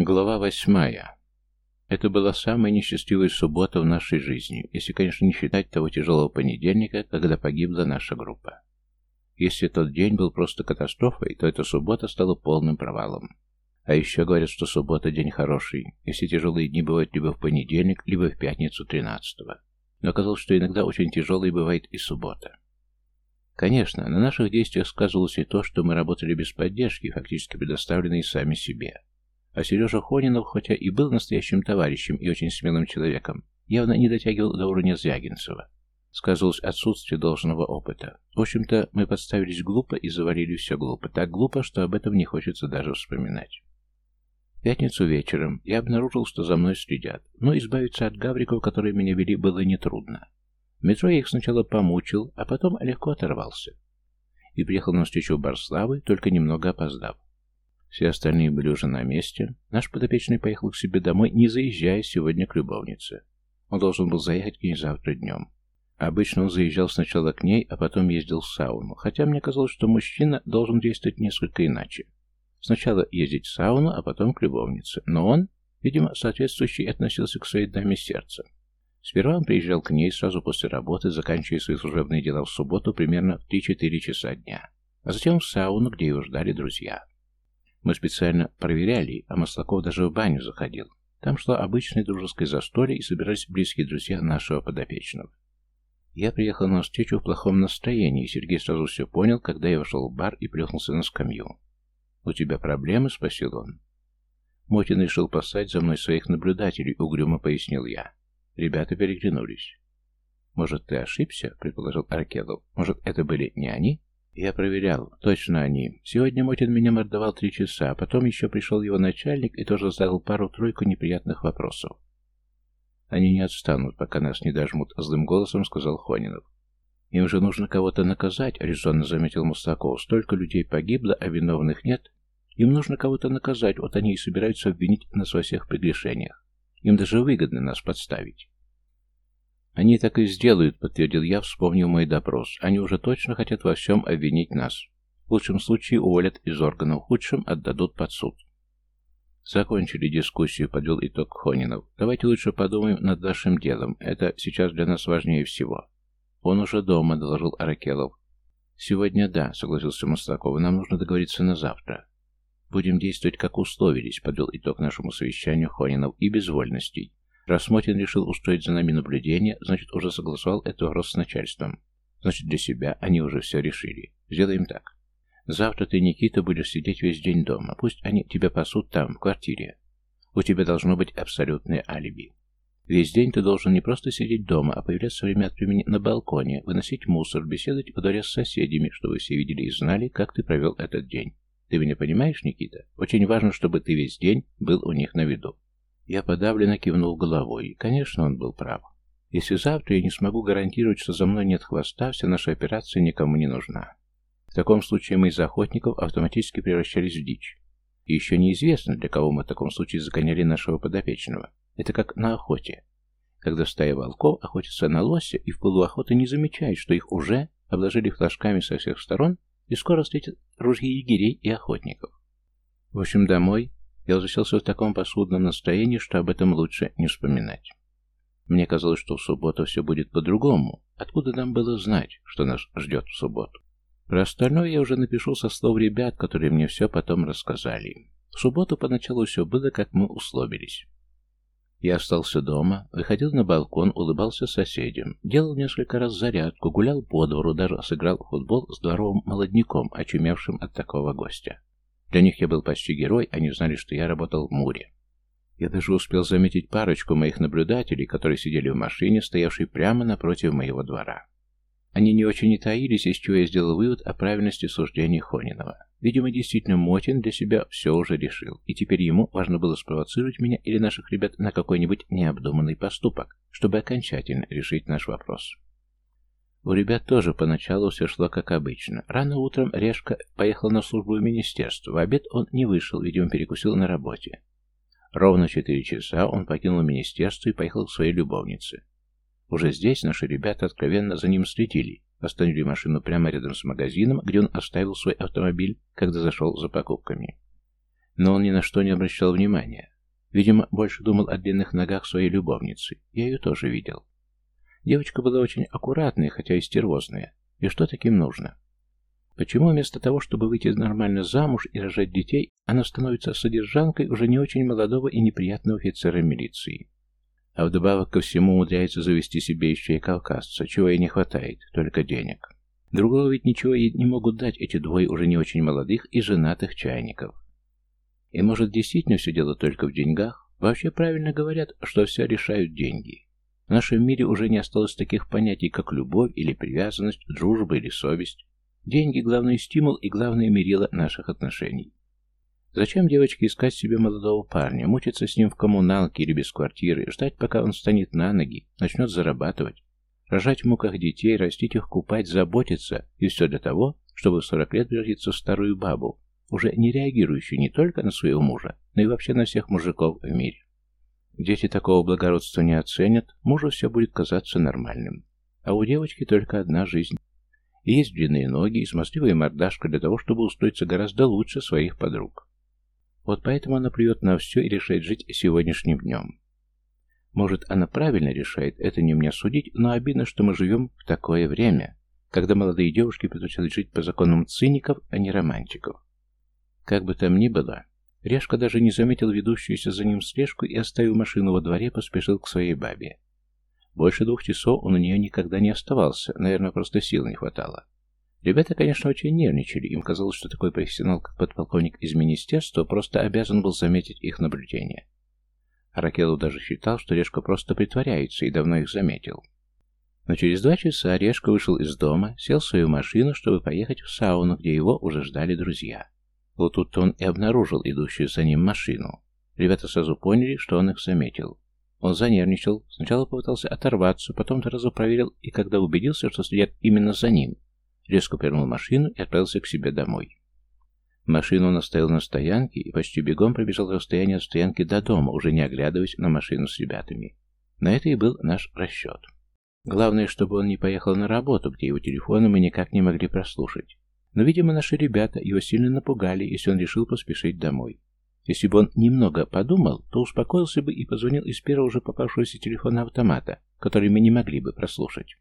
Глава восьмая. Это была самая несчастливая суббота в нашей жизни, если, конечно, не считать того тяжелого понедельника, когда погибла наша группа. Если тот день был просто катастрофой, то эта суббота стала полным провалом. А еще говорят, что суббота день хороший, если тяжелые дни бывают либо в понедельник, либо в пятницу 13-го. Но оказалось, что иногда очень тяжелой бывает и суббота. Конечно, на наших действиях сказывалось и то, что мы работали без поддержки, фактически предоставленной сами себе. А Сережа Хонинов, хотя и был настоящим товарищем и очень смелым человеком, явно не дотягивал до уровня Звягинцева. Сказывалось отсутствие должного опыта. В общем-то, мы подставились глупо и завалили все глупо. Так глупо, что об этом не хочется даже вспоминать. В пятницу вечером я обнаружил, что за мной следят. Но избавиться от гавриков, которые меня вели, было нетрудно. В метро я их сначала помучил, а потом легко оторвался. И приехал на встречу Барславы, только немного опоздав. Все остальные были уже на месте. Наш подопечный поехал к себе домой, не заезжая сегодня к любовнице. Он должен был заехать к ней завтра днем. Обычно он заезжал сначала к ней, а потом ездил в сауну, хотя мне казалось, что мужчина должен действовать несколько иначе. Сначала ездить в сауну, а потом к любовнице. Но он, видимо, соответствующий относился к своей даме сердца. Сперва он приезжал к ней сразу после работы, заканчивая свои служебные дела в субботу примерно в 3-4 часа дня, а затем в сауну, где его ждали друзья. Мы специально проверяли, а Маслаков даже в баню заходил. Там шло обычное дружеское застолье и собирались близкие друзья нашего подопечного. Я приехал на встречу в плохом настроении, и Сергей сразу все понял, когда я вошел в бар и плюхнулся на скамью. «У тебя проблемы?» — спросил он. Мотин решил послать за мной своих наблюдателей, угрюмо пояснил я. Ребята переглянулись. «Может, ты ошибся?» — предположил Аркелов. «Может, это были не они?» Я проверял. Точно они. Сегодня Мотин меня мордовал три часа, а потом еще пришел его начальник и тоже задал пару-тройку неприятных вопросов. Они не отстанут, пока нас не дожмут, злым голосом сказал Хонинов. Им же нужно кого-то наказать, резонно заметил Мустаков. Столько людей погибло, а виновных нет. Им нужно кого-то наказать, вот они и собираются обвинить нас во всех прегрешениях. Им даже выгодно нас подставить. «Они так и сделают», — подтвердил я, вспомнив мой допрос. «Они уже точно хотят во всем обвинить нас. В лучшем случае уволят из органов, в худшем отдадут под суд». «Закончили дискуссию», — подвел итог Хонинов. «Давайте лучше подумаем над нашим делом. Это сейчас для нас важнее всего». «Он уже дома», — доложил Аракелов. «Сегодня да», — согласился Мостаков. «Нам нужно договориться на завтра». «Будем действовать, как условились», — подвел итог нашему совещанию Хонинов, — «и без вольностей. Раз решил устроить за нами наблюдение, значит, уже согласовал этот вопрос с начальством. Значит, для себя они уже все решили. Сделаем так. Завтра ты, Никита, будешь сидеть весь день дома. Пусть они тебя пасут там, в квартире. У тебя должно быть абсолютное алиби. Весь день ты должен не просто сидеть дома, а появляться время от времени на балконе, выносить мусор, беседовать во дворе с соседями, чтобы все видели и знали, как ты провел этот день. Ты меня понимаешь, Никита? Очень важно, чтобы ты весь день был у них на виду. Я подавленно кивнул головой. Конечно, он был прав. Если завтра я не смогу гарантировать, что за мной нет хвоста, вся наша операция никому не нужна. В таком случае мы из охотников автоматически превращались в дичь. И еще неизвестно, для кого мы в таком случае загоняли нашего подопечного. Это как на охоте. Когда стая волков охотится на лося и в пылу не замечает, что их уже обложили флажками со всех сторон и скоро встретят ружья егерей и охотников. В общем, домой я возвращался в таком посудном настроении, что об этом лучше не вспоминать. Мне казалось, что в субботу все будет по-другому. Откуда нам было знать, что нас ждет в субботу? Про остальное я уже напишу со слов ребят, которые мне все потом рассказали. В субботу поначалу все было, как мы условились. Я остался дома, выходил на балкон, улыбался соседям, делал несколько раз зарядку, гулял по двору, даже сыграл футбол с дворовым молодняком, очумевшим от такого гостя. Для них я был почти герой, они знали, что я работал в Муре. Я даже успел заметить парочку моих наблюдателей, которые сидели в машине, стоявшей прямо напротив моего двора. Они не очень и таились, из чего я сделал вывод о правильности суждений Хонинова. Видимо, действительно, Мотин для себя все уже решил, и теперь ему важно было спровоцировать меня или наших ребят на какой-нибудь необдуманный поступок, чтобы окончательно решить наш вопрос. У ребят тоже поначалу все шло как обычно. Рано утром Решка поехал на службу в министерство. В обед он не вышел, видимо, перекусил на работе. Ровно четыре часа он покинул министерство и поехал к своей любовнице. Уже здесь наши ребята откровенно за ним следили. Остановили машину прямо рядом с магазином, где он оставил свой автомобиль, когда зашел за покупками. Но он ни на что не обращал внимания. Видимо, больше думал о длинных ногах своей любовницы. Я ее тоже видел. Девочка была очень аккуратная, хотя и стервозная. И что таким нужно? Почему вместо того, чтобы выйти нормально замуж и рожать детей, она становится содержанкой уже не очень молодого и неприятного офицера милиции? А вдобавок ко всему умудряется завести себе еще и кавказца, чего ей не хватает, только денег. Другого ведь ничего ей не могут дать эти двое уже не очень молодых и женатых чайников. И может действительно все дело только в деньгах? Вообще правильно говорят, что все решают деньги. В нашем мире уже не осталось таких понятий, как любовь или привязанность, дружба или совесть. Деньги – главный стимул и главное мерило наших отношений. Зачем девочке искать себе молодого парня, мучиться с ним в коммуналке или без квартиры, ждать, пока он встанет на ноги, начнет зарабатывать, рожать в муках детей, растить их, купать, заботиться, и все для того, чтобы в 40 лет превратиться в старую бабу, уже не реагирующую не только на своего мужа, но и вообще на всех мужиков в мире. Дети такого благородства не оценят, мужу все будет казаться нормальным. А у девочки только одна жизнь. Есть длинные ноги и смазливая мордашка для того, чтобы устроиться гораздо лучше своих подруг. Вот поэтому она плюет на все и решает жить сегодняшним днем. Может, она правильно решает, это не мне судить, но обидно, что мы живем в такое время, когда молодые девушки предпочитают жить по законам циников, а не романтиков. Как бы там ни было, Решка даже не заметил ведущуюся за ним слежку и, оставив машину во дворе, поспешил к своей бабе. Больше двух часов он у нее никогда не оставался, наверное, просто сил не хватало. Ребята, конечно, очень нервничали, им казалось, что такой профессионал, как подполковник из министерства, просто обязан был заметить их наблюдение. Аракелов даже считал, что Решка просто притворяется и давно их заметил. Но через два часа Решка вышел из дома, сел в свою машину, чтобы поехать в сауну, где его уже ждали друзья. Вот тут он и обнаружил идущую за ним машину. Ребята сразу поняли, что он их заметил. Он занервничал, сначала попытался оторваться, потом сразу проверил, и когда убедился, что следят именно за ним, резко повернул машину и отправился к себе домой. Машину он оставил на стоянке и почти бегом пробежал расстояние от стоянки до дома, уже не оглядываясь на машину с ребятами. На это и был наш расчет. Главное, чтобы он не поехал на работу, где его телефоны мы никак не могли прослушать. Но, видимо, наши ребята его сильно напугали, если он решил поспешить домой. Если бы он немного подумал, то успокоился бы и позвонил из первого же попавшегося телефона автомата, который мы не могли бы прослушать.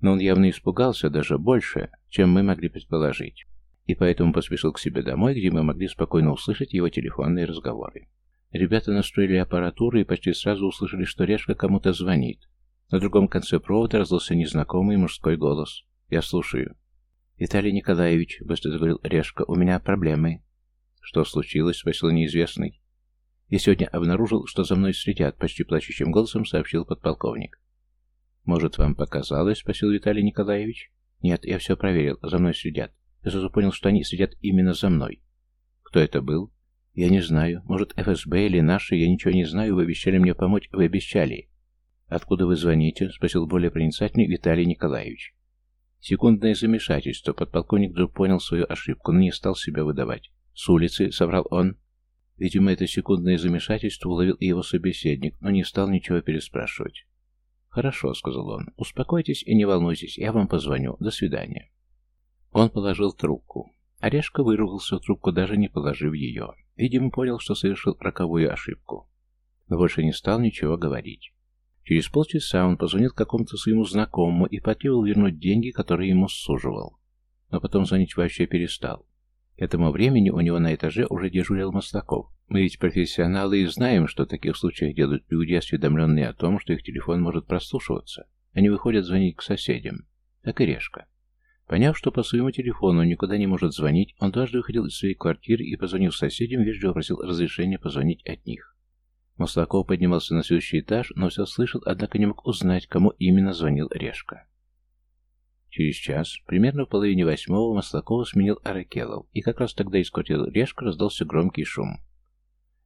Но он явно испугался даже больше, чем мы могли предположить. И поэтому поспешил к себе домой, где мы могли спокойно услышать его телефонные разговоры. Ребята настроили аппаратуру и почти сразу услышали, что Решка кому-то звонит. На другом конце провода раздался незнакомый мужской голос. «Я слушаю». «Виталий Николаевич», — быстро заговорил Решка, — «у меня проблемы». «Что случилось?» — спросил неизвестный. «Я сегодня обнаружил, что за мной следят», — почти плачущим голосом сообщил подполковник. «Может, вам показалось?» — спросил Виталий Николаевич. «Нет, я все проверил, за мной следят. Я сразу понял, что они следят именно за мной». «Кто это был?» «Я не знаю. Может, ФСБ или наши, я ничего не знаю. Вы обещали мне помочь, вы обещали». «Откуда вы звоните?» — спросил более проницательный Виталий Николаевич. Секундное замешательство. Подполковник вдруг понял свою ошибку, но не стал себя выдавать. «С улицы», — соврал он. Видимо, это секундное замешательство уловил и его собеседник, но не стал ничего переспрашивать. «Хорошо», — сказал он. «Успокойтесь и не волнуйтесь, я вам позвоню. До свидания». Он положил трубку. Орешка выругался в трубку, даже не положив ее. Видимо, понял, что совершил роковую ошибку. Но больше не стал ничего говорить. Через полчаса он позвонил какому-то своему знакомому и потребовал вернуть деньги, которые ему суживал. Но потом звонить вообще перестал. К этому времени у него на этаже уже дежурил Маслаков. Мы ведь профессионалы и знаем, что в таких случаях делают люди, осведомленные о том, что их телефон может прослушиваться. Они выходят звонить к соседям. Так и Решка. Поняв, что по своему телефону он никуда не может звонить, он дважды выходил из своей квартиры и, позвонив соседям, вежливо просил разрешения позвонить от них. Маслаков поднимался на следующий этаж, но все слышал, однако не мог узнать, кому именно звонил Решка. Через час, примерно в половине восьмого, Маслакова сменил Аракелов, и как раз тогда из квартиры Решка раздался громкий шум.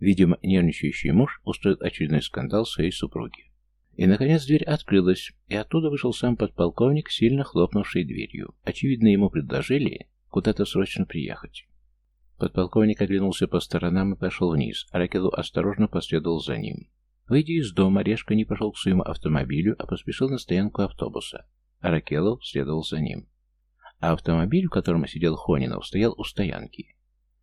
Видимо, нервничающий муж устроил очередной скандал своей супруги. И, наконец, дверь открылась, и оттуда вышел сам подполковник, сильно хлопнувший дверью. Очевидно, ему предложили куда-то срочно приехать. Подполковник оглянулся по сторонам и пошел вниз. Аракелу осторожно последовал за ним. Выйдя из дома, Решка не пошел к своему автомобилю, а поспешил на стоянку автобуса. Аракелов следовал за ним. А автомобиль, в котором сидел Хонинов, стоял у стоянки.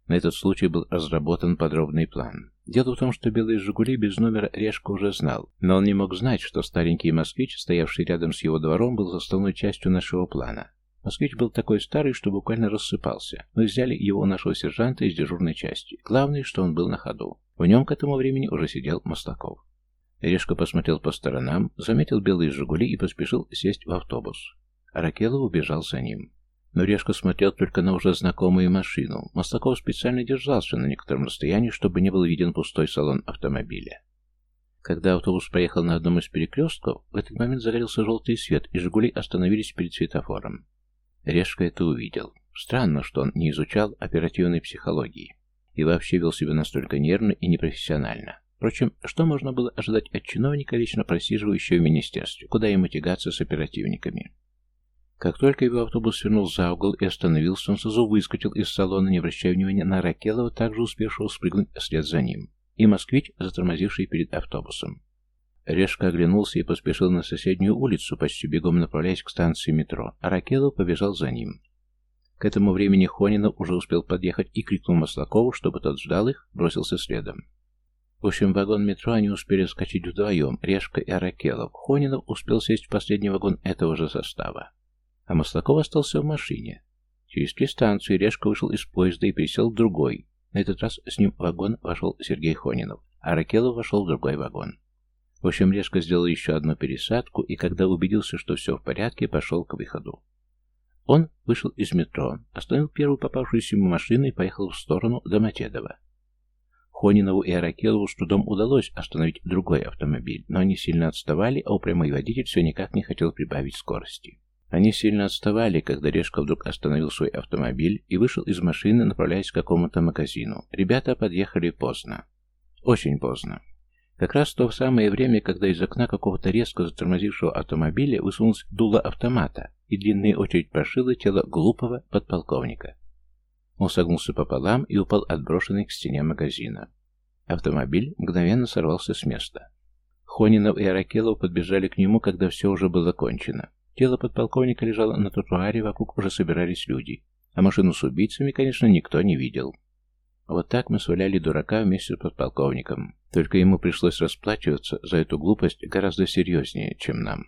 На этот случай был разработан подробный план. Дело в том, что белые «Жигули» без номера Решка уже знал, но он не мог знать, что старенький «Москвич», стоявший рядом с его двором, был составной частью нашего плана. «Москвич» был такой старый, что буквально рассыпался. Мы взяли его у нашего сержанта из дежурной части. Главное, что он был на ходу. В нем к этому времени уже сидел Маслаков. Решка посмотрел по сторонам, заметил белые «Жигули» и поспешил сесть в автобус. Аракелов убежал за ним. Но Решка смотрел только на уже знакомую машину. Маслаков специально держался на некотором расстоянии, чтобы не был виден пустой салон автомобиля. Когда автобус проехал на одном из перекрестков, в этот момент загорелся желтый свет, и «Жигули» остановились перед светофором. Решка это увидел. Странно, что он не изучал оперативной психологии и вообще вел себя настолько нервно и непрофессионально. Впрочем, что можно было ожидать от чиновника, лично просиживающего в министерстве, куда ему тягаться с оперативниками? Как только его автобус свернул за угол и остановился, он сразу выскочил из салона, не обращая внимания на Ракелова, также успевшего спрыгнуть вслед за ним, и москвич, затормозивший перед автобусом. Резко оглянулся и поспешил на соседнюю улицу, почти бегом направляясь к станции метро, а Ракелов побежал за ним. К этому времени Хонинов уже успел подъехать и крикнул Маслакову, чтобы тот ждал их, бросился следом. В общем, вагон метро они успели скачать вдвоем, Решка и Аракелов. Хонинов успел сесть в последний вагон этого же состава а Маслаков остался в машине. Через три станции Решка вышел из поезда и пересел в другой. На этот раз с ним в вагон вошел Сергей Хонинов, а Ракелов вошел в другой вагон. В общем, Решка сделал еще одну пересадку, и когда убедился, что все в порядке, пошел к выходу. Он вышел из метро, остановил первую попавшуюся ему машину и поехал в сторону Домодедова. Хонинову и Аракелову с трудом удалось остановить другой автомобиль, но они сильно отставали, а упрямый водитель все никак не хотел прибавить скорости. Они сильно отставали, когда Решка вдруг остановил свой автомобиль и вышел из машины, направляясь к какому-то магазину. Ребята подъехали поздно. Очень поздно. Как раз в то самое время, когда из окна какого-то резко затормозившего автомобиля высунулось дуло автомата, и длинная очередь прошила тело глупого подполковника. Он согнулся пополам и упал отброшенный к стене магазина. Автомобиль мгновенно сорвался с места. Хонинов и Аракелов подбежали к нему, когда все уже было кончено. Тело подполковника лежало на тротуаре, вокруг уже собирались люди. А машину с убийцами, конечно, никто не видел. Вот так мы сваляли дурака вместе с подполковником. Только ему пришлось расплачиваться за эту глупость гораздо серьезнее, чем нам.